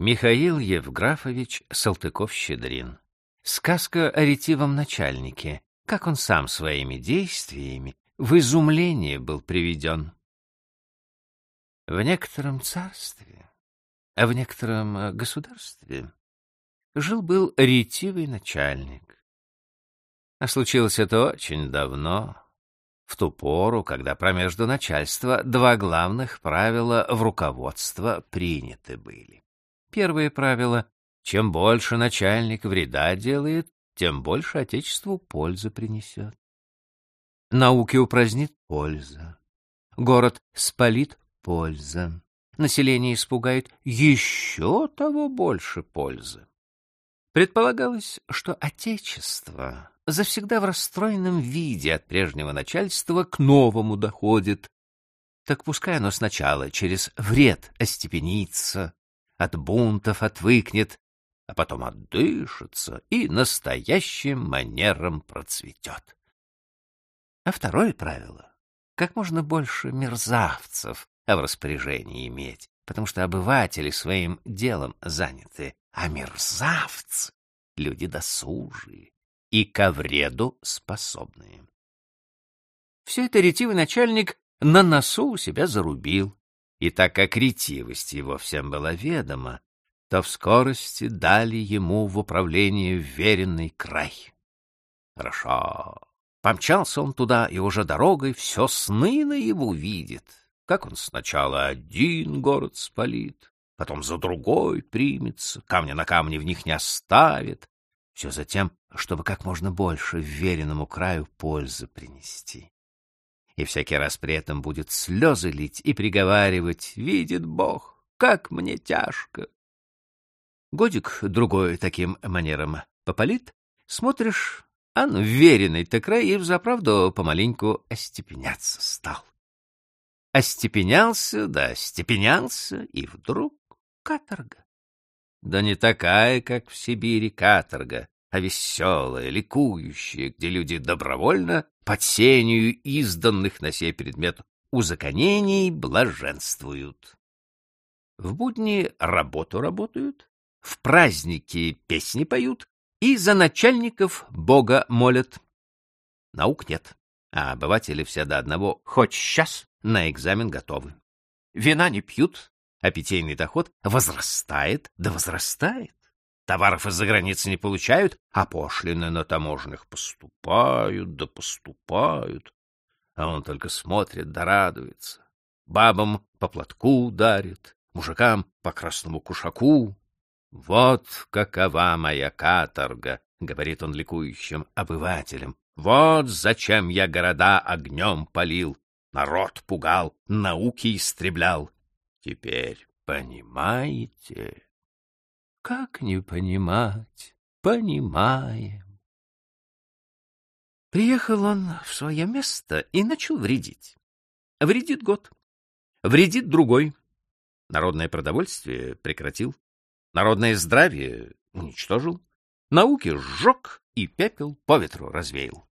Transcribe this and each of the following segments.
Михаил Евграфович Салтыков-Щедрин. Сказка о ретивом начальнике, как он сам своими действиями в изумление был приведен. В некотором царстве, а в некотором э, государстве жил-был ретивый начальник. А случилось это очень давно, в ту пору, когда промежду начальства два главных правила в руководство приняты были. Первое правило — чем больше начальник вреда делает, тем больше Отечеству пользы принесет. Науки упразднит — польза. Город спалит — польза. Население испугает — еще того больше пользы. Предполагалось, что Отечество завсегда в расстроенном виде от прежнего начальства к новому доходит. Так пускай оно сначала через вред остепенится, от бунтов отвыкнет, а потом отдышится и настоящим манером процветет. А второе правило — как можно больше мерзавцев в распоряжении иметь, потому что обыватели своим делом заняты, а мерзавцы — люди досужие, и ко вреду способные. Все это ретивый начальник на носу у себя зарубил, и так как ретивость его всем была ведома, то в скорости дали ему в управление веренный край. Хорошо. Помчался он туда, и уже дорогой все сны на его видит, как он сначала один город спалит, потом за другой примется, камня на камне в них не оставит, все за тем, чтобы как можно больше веренному краю пользы принести. И всякий раз при этом будет слезы лить и приговаривать, видит Бог, как мне тяжко. Годик другой таким манером попалит, смотришь, а ну, веренный-то край и взаправду помаленьку остепеняться стал. Остепенялся, да остепенялся, и вдруг каторга. Да не такая, как в Сибири каторга, а веселая, ликующая, где люди добровольно под сенью изданных на сей предмет узаконений блаженствуют. В будни работу работают, в праздники песни поют и за начальников Бога молят. Наук нет, а обыватели все до одного хоть сейчас на экзамен готовы. Вина не пьют, а питейный доход возрастает да возрастает. Товаров из-за границы не получают, а пошлины на таможенных поступают да поступают. А он только смотрит да радуется. Бабам по платку ударит, мужикам по красному кушаку. Вот какова моя каторга, — говорит он ликующим обывателям. Вот зачем я города огнем полил, народ пугал, науки истреблял. Теперь понимаете? Как не понимать? Понимаем. Приехал он в свое место и начал вредить. Вредит год. Вредит другой. Народное продовольствие прекратил. Народное здравие уничтожил. Науки сжег и пепел по ветру развеял.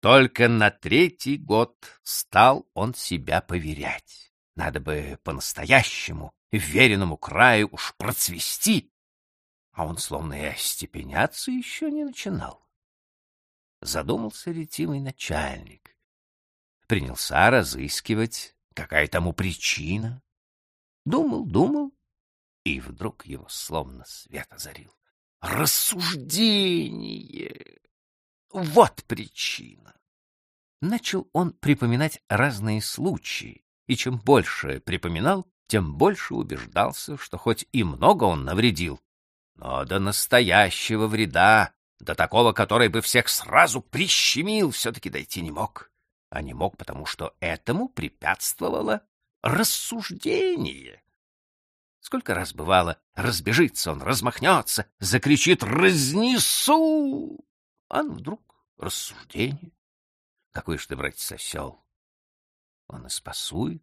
Только на третий год стал он себя поверять. Надо бы по-настоящему, веренному краю уж процвести. А он словно и остепеняться еще не начинал. Задумался ретивый начальник. Принялся разыскивать, какая тому причина. Думал, думал, и вдруг его словно свет озарил. Рассуждение! Вот причина! Начал он припоминать разные случаи, и чем больше припоминал, тем больше убеждался, что хоть и много он навредил, но до настоящего вреда, до такого, который бы всех сразу прищемил, все-таки дойти не мог. А не мог, потому что этому препятствовало рассуждение. Сколько раз бывало, разбежится он, размахнется, закричит «Разнесу!» А ну вдруг рассуждение. Какой ж ты, братец, осел! Он и спасует.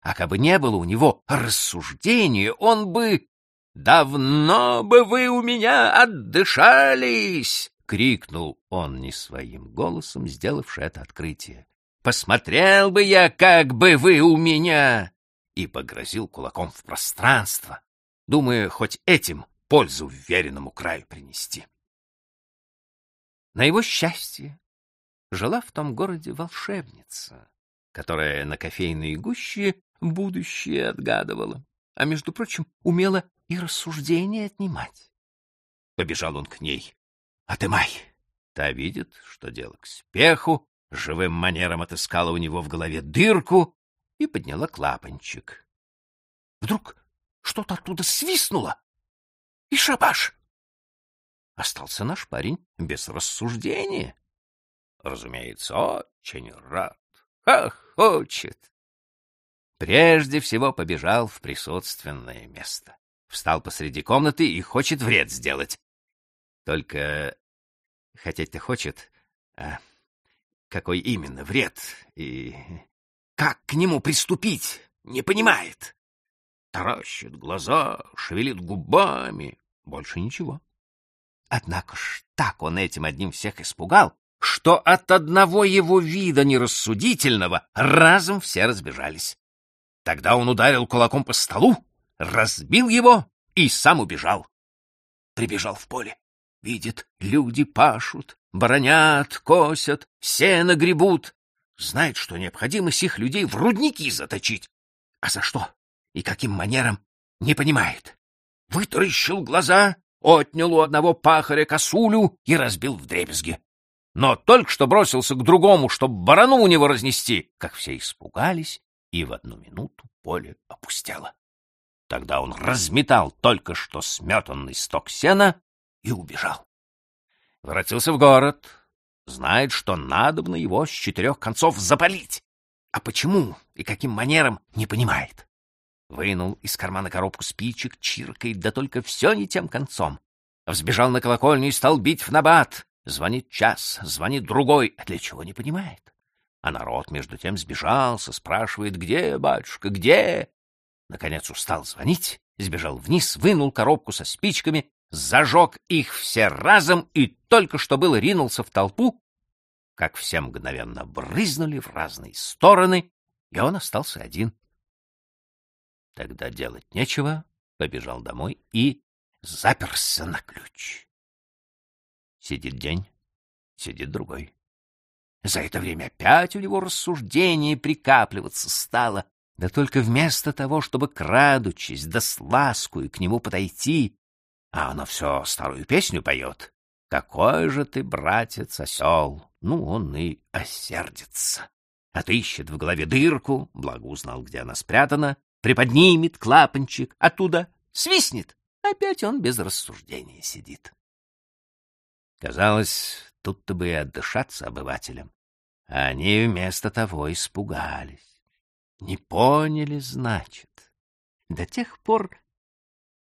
А кабы не было у него рассуждения, он бы... «Давно бы вы у меня отдышались!» — крикнул он не своим голосом, сделавший это открытие. «Посмотрел бы я, как бы вы у меня!» И погрозил кулаком в пространство. думая хоть этим пользу вверенному краю принести. На его счастье жила в том городе волшебница, которая на кофейной гуще будущее отгадывала, а, между прочим, умела и рассуждения отнимать. Побежал он к ней. «Отымай!» Та видит, что дело к спеху, живым манером отыскала у него в голове дырку и подняла клапанчик. Вдруг что-то оттуда свистнуло, и шабаш! Остался наш парень без рассуждения. Разумеется, очень рад, хохочет. Прежде всего побежал в присутственное место. Встал посреди комнаты и хочет вред сделать. Только хотеть-то хочет, а какой именно вред и как к нему приступить, не понимает. Таращит глаза, шевелит губами, больше ничего. Однако ж так он этим одним всех испугал, что от одного его вида нерассудительного разом все разбежались. Тогда он ударил кулаком по столу, разбил его и сам убежал. Прибежал в поле. Видит, люди пашут, баронят, косят, сено гребут. Знает, что необходимо сих людей в рудники заточить. А за что и каким манером, не понимает. Вытаращил глаза, отнял у одного пахаря косулю и разбил вдребезги но только что бросился к другому, чтобы барану у него разнести, как все испугались, и в одну минуту поле опустело. Тогда он разметал только что сметанный сток сена и убежал. Воротился в город, знает, что надобно его с четырех концов запалить. А почему и каким манером, не понимает. Вынул из кармана коробку спичек, чиркает, да только все не тем концом. Взбежал на колокольню и стал бить в набат. Звонит час, звонит другой, а для чего не понимает. А народ между тем сбежался, спрашивает, где, батюшка, где? Наконец устал звонить, сбежал вниз, вынул коробку со спичками, зажег их все разом и только что было ринулся в толпу, как все мгновенно брызнули в разные стороны, и он остался один. Тогда делать нечего, побежал домой и заперся на ключ. Сидит день, сидит другой. За это время опять у него рассуждение прикапливаться стало, да только вместо того, чтобы крадучись да с ласкою к нему подойти, а оно все старую песню поет. «Какой же ты, братец, осел!» Ну, он и осердится. Отыщет в голове дырку, благо узнал, где она спрятана, приподнимет клапанчик, оттуда свистнет. Опять он без рассуждения сидит. Казалось, тут-то бы и отдышаться обывателям. А они вместо того испугались. Не поняли, значит. До тех пор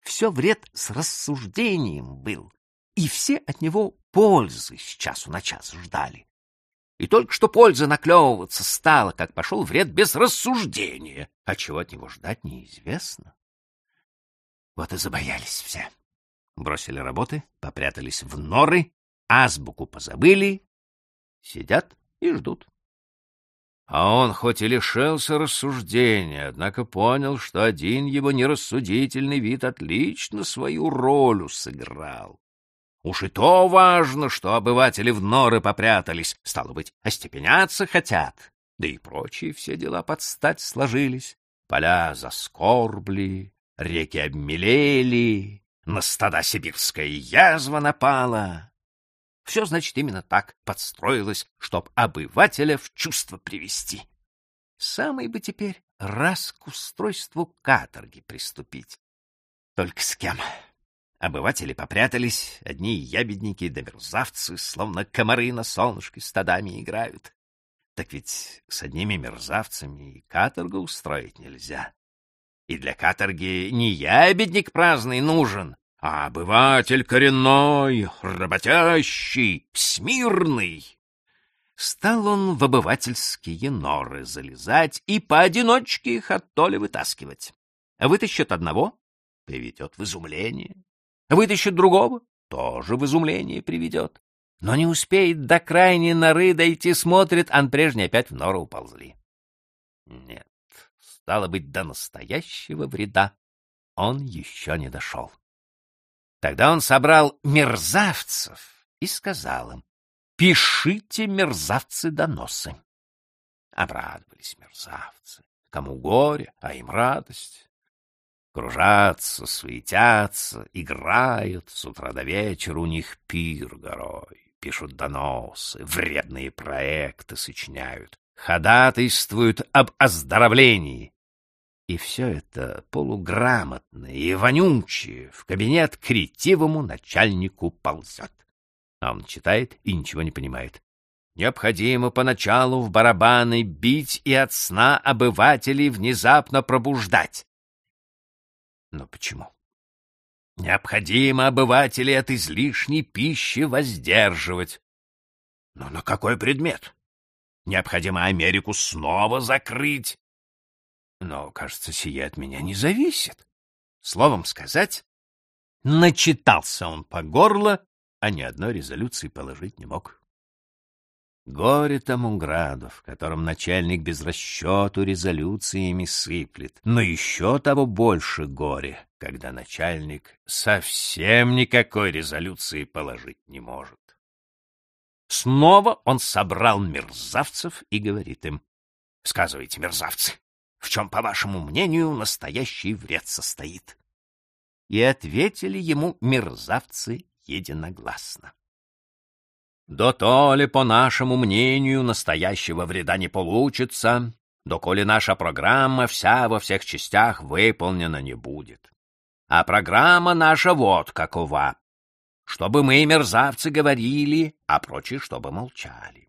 все вред с рассуждением был, и все от него пользы с часу на час ждали. И только что польза наклевываться стала, как пошел вред без рассуждения, а чего от него ждать неизвестно. Вот и забоялись все. Бросили работы, попрятались в норы азбуку позабыли, сидят и ждут. А он хоть и лишился рассуждения, однако понял, что один его нерассудительный вид отлично свою роль сыграл. Уж и то важно, что обыватели в норы попрятались, стало быть, остепеняться хотят, да и прочие все дела под стать сложились. Поля заскорбли, реки обмелели, на стада сибирская язва напала. Все, значит, именно так подстроилось, чтоб обывателя в чувство привести. Самый бы теперь раз к устройству каторги приступить. Только с кем? Обыватели попрятались, одни ябедники да мерзавцы, словно комары на солнышке стадами играют. Так ведь с одними мерзавцами и каторгу устроить нельзя. И для каторги не ябедник праздный нужен, а обыватель коренной, работящий, смирный. Стал он в обывательские норы залезать и поодиночке их оттоле вытаскивать. Вытащит одного — приведет в изумление. Вытащит другого — тоже в изумление приведет. Но не успеет до крайней норы дойти, смотрит, ан прежний опять в нору уползли. Нет, стало быть, до настоящего вреда он еще не дошел. Тогда он собрал мерзавцев и сказал им, «Пишите, мерзавцы, доносы». Обрадовались мерзавцы. Кому горе, а им радость. Кружатся, суетятся, играют, с утра до вечера у них пир горой. Пишут доносы, вредные проекты сочиняют, ходатайствуют об оздоровлении. И все это полуграмотное и вонючее в кабинет к ретивому начальнику ползет. А он читает и ничего не понимает. Необходимо поначалу в барабаны бить и от сна обывателей внезапно пробуждать. Но почему? Необходимо обывателей от излишней пищи воздерживать. Но на какой предмет? Необходимо Америку снова закрыть. Но, кажется, сие от меня не зависит. Словом сказать, начитался он по горло, а ни одной резолюции положить не мог. Горе тому граду, в котором начальник без расчету резолюциями сыплет, но еще того больше горе, когда начальник совсем никакой резолюции положить не может. Снова он собрал мерзавцев и говорит им, «Сказывайте, мерзавцы, в чем, по вашему мнению, настоящий вред состоит?» И ответили ему мерзавцы единогласно. До то ли, по нашему мнению, настоящего вреда не получится, доколе наша программа вся во всех частях выполнена не будет. А программа наша вот какова. Чтобы мы, мерзавцы, говорили, а прочие, чтобы молчали.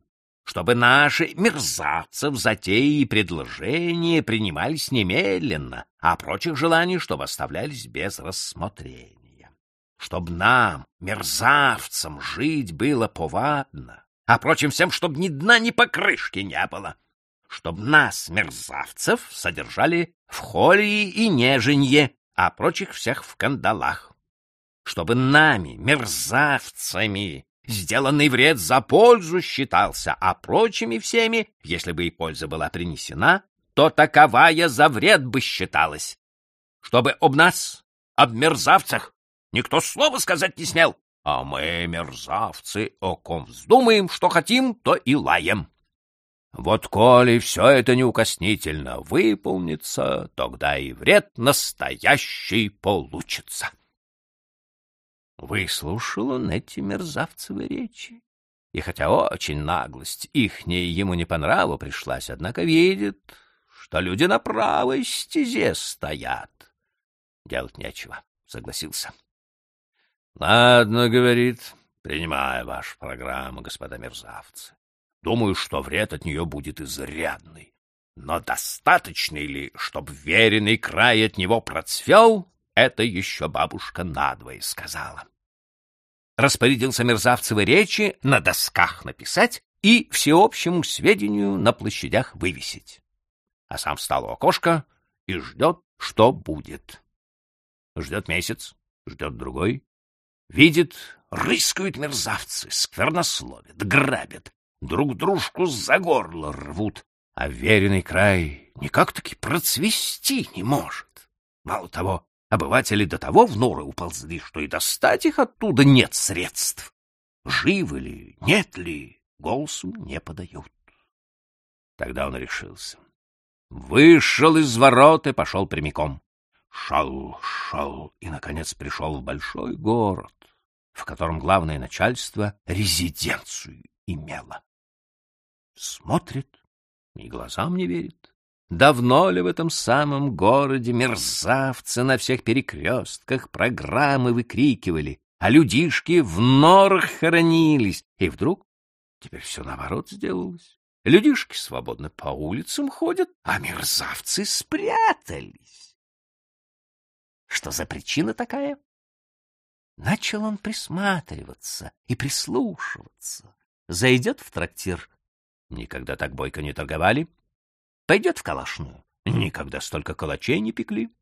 Чтобы наши мерзавцев затеи и предложения принимались немедленно, а прочих желаний, чтобы оставлялись без рассмотрения. Чтоб нам, мерзавцам, жить было повадно, а прочим всем, чтоб ни дна, ни покрышки не было, чтоб нас, мерзавцев, содержали в холии и неженье, а прочих всех в кандалах, чтобы нами, мерзавцами, сделанный вред за пользу считался, а прочими всеми, если бы и польза была принесена, то таковая за вред бы считалась, чтобы об нас, об мерзавцах, Никто слова сказать не смел. А мы, мерзавцы, о ком вздумаем, что хотим, то и лаем. Вот коли все это неукоснительно выполнится, тогда и вред настоящий получится. Выслушал он эти мерзавцевы речи. И хотя очень наглость ихняя ему не по нраву пришлась, однако видит, что люди на правой стезе стоят. Делать нечего, согласился. Ладно, говорит, принимаю вашу программу, господа мерзавцы. Думаю, что вред от нее будет изрядный. Но достаточный ли, чтоб веренный край от него процвел, это еще бабушка надвое сказала. Распорядился мерзавцевы речи на досках написать и всеобщему сведению на площадях вывесить. А сам встал у окошка и ждет, что будет. Ждет месяц, ждет другой, Видит, рыскают мерзавцы, сквернословят, грабят, друг дружку за горло рвут, а веренный край никак-таки процвести не может. Мало того, обыватели до того в норы уползли, что и достать их оттуда нет средств. Живы ли, нет ли, голосу не подают. Тогда он решился. Вышел из ворот и пошел прямиком. Шел, шел и, наконец, пришел в большой город, в котором главное начальство резиденцию имело. Смотрит и глазам не верит. Давно ли в этом самом городе мерзавцы на всех перекрестках программы выкрикивали, а людишки в норах хоронились, и вдруг теперь все наоборот сделалось. Людишки свободно по улицам ходят, а мерзавцы спрятались. Что за причина такая? Начал он присматриваться и прислушиваться. Зайдет в трактир. Никогда так бойко не торговали. Пойдет в калашную. Никогда столько калачей не пекли.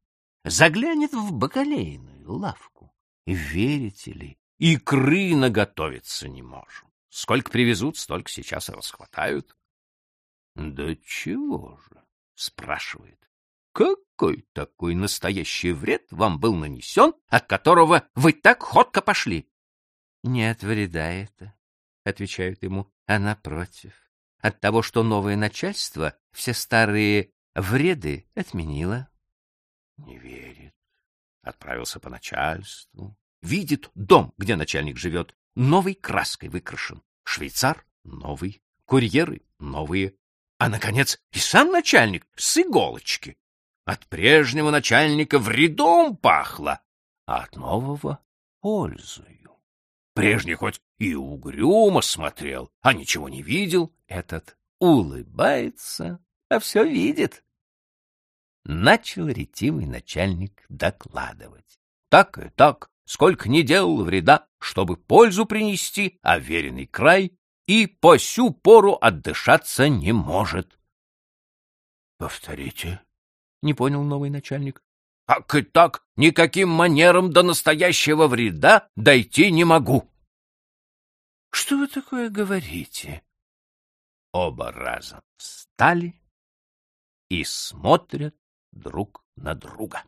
Заглянет в бакалейную лавку. Верите ли, икры наготовиться не можем. Сколько привезут, столько сейчас и расхватают. — Да чего же? — спрашивает. — Как какой такой настоящий вред вам был нанесен, от которого вы так ходко пошли? — Нет вреда это, — отвечают ему, — а напротив, от того, что новое начальство все старые вреды отменило. Не верит. Отправился по начальству. Видит дом, где начальник живет, новой краской выкрашен. Швейцар новый, курьеры новые. А, наконец, и сам начальник с иголочки. От прежнего начальника вредом пахло, а от нового — пользою. Прежний хоть и угрюмо смотрел, а ничего не видел, этот улыбается, а все видит. Начал ретивый начальник докладывать. Так и так, сколько не делал вреда, чтобы пользу принести, а веренный край и по сю пору отдышаться не может. — Повторите, — не понял новый начальник. — Так и так, никаким манером до настоящего вреда дойти не могу. — Что вы такое говорите? Оба разом встали и смотрят друг на друга.